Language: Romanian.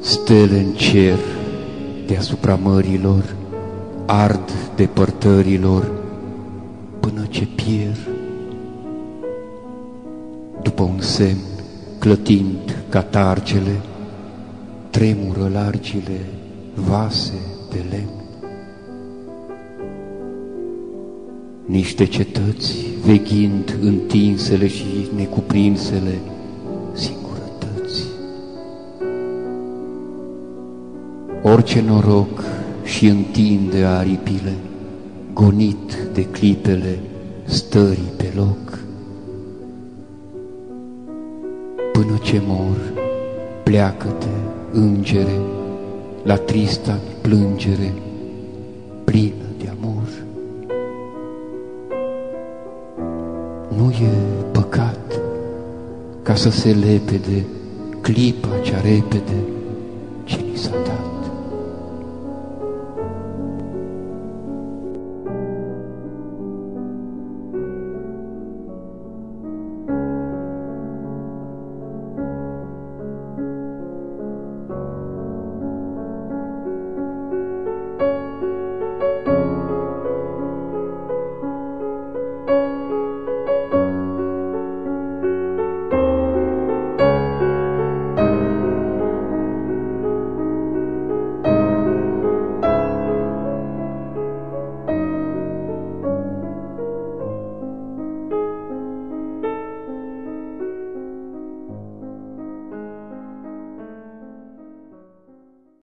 stele în cer deasupra mărilor, ard depărtărilor până ce pierd. După un semn, clătind catargele, tremură largile vase de lemn. Niște cetăți veghind întinsele și necuprinsele Orice noroc și întinde aripile, gonit de clipele stării pe loc. Până ce mor, pleacă-te, îngere, la trista plângere, plină de amor. Nu e păcat ca să se lepede clipa cea repede ce ni s-a